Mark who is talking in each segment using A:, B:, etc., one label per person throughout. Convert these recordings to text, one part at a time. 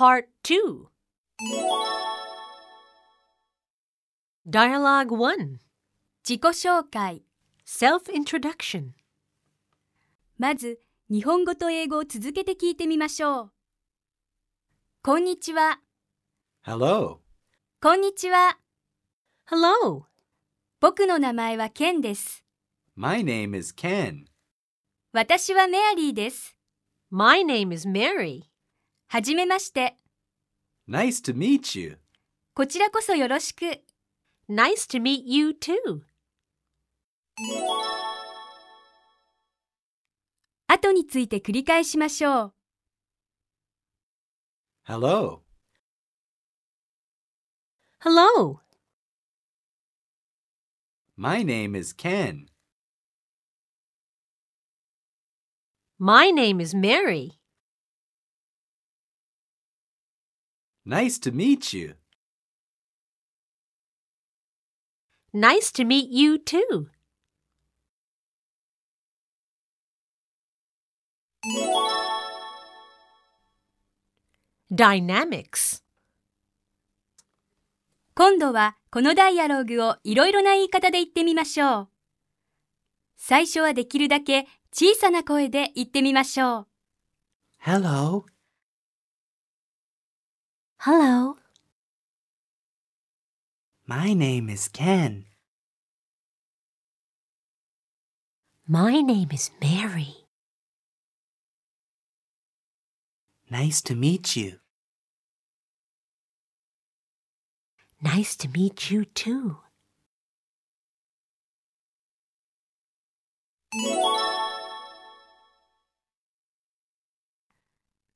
A: Part 2 Dialogue 1
B: 自己紹介。
A: Self Introduction
B: まず、日本語と英語を続けて聞いてみましょう。こんにちは。
C: Hello.
B: こんにちは。
A: Hello,
B: 僕の名前はケンです。
C: My name is Ken.
B: 私はメアリーです。
A: my name is Mary.
B: はじめまして。
C: Nice to meet you.
B: こちらこそよろしく。
A: Nice to meet you too.
B: 後について繰り返しましょう。
C: Hello.
A: Hello,
C: My name is Ken.
A: my name is Mary.
C: Nice to meet you.
A: Nice to meet you too. Dynamics
B: 今度はこのダイアログをいろいろな言い方で言ってみましょう。最初はできるだけ小さな声で言ってみましょう。
C: Hello.
A: Hello,
C: My name is Ken.
A: my name is Mary.
C: Nice to meet you.
A: Nice to meet you too.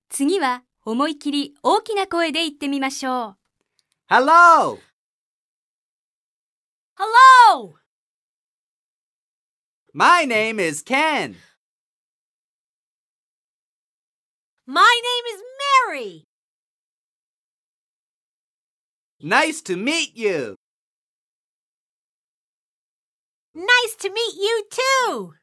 B: 次は思い切り大きな声で言ってみましょう。
C: Hello.
A: Hello,
C: My name is Ken.
A: my name is Mary.
C: Nice to meet you.
A: Nice to meet you too.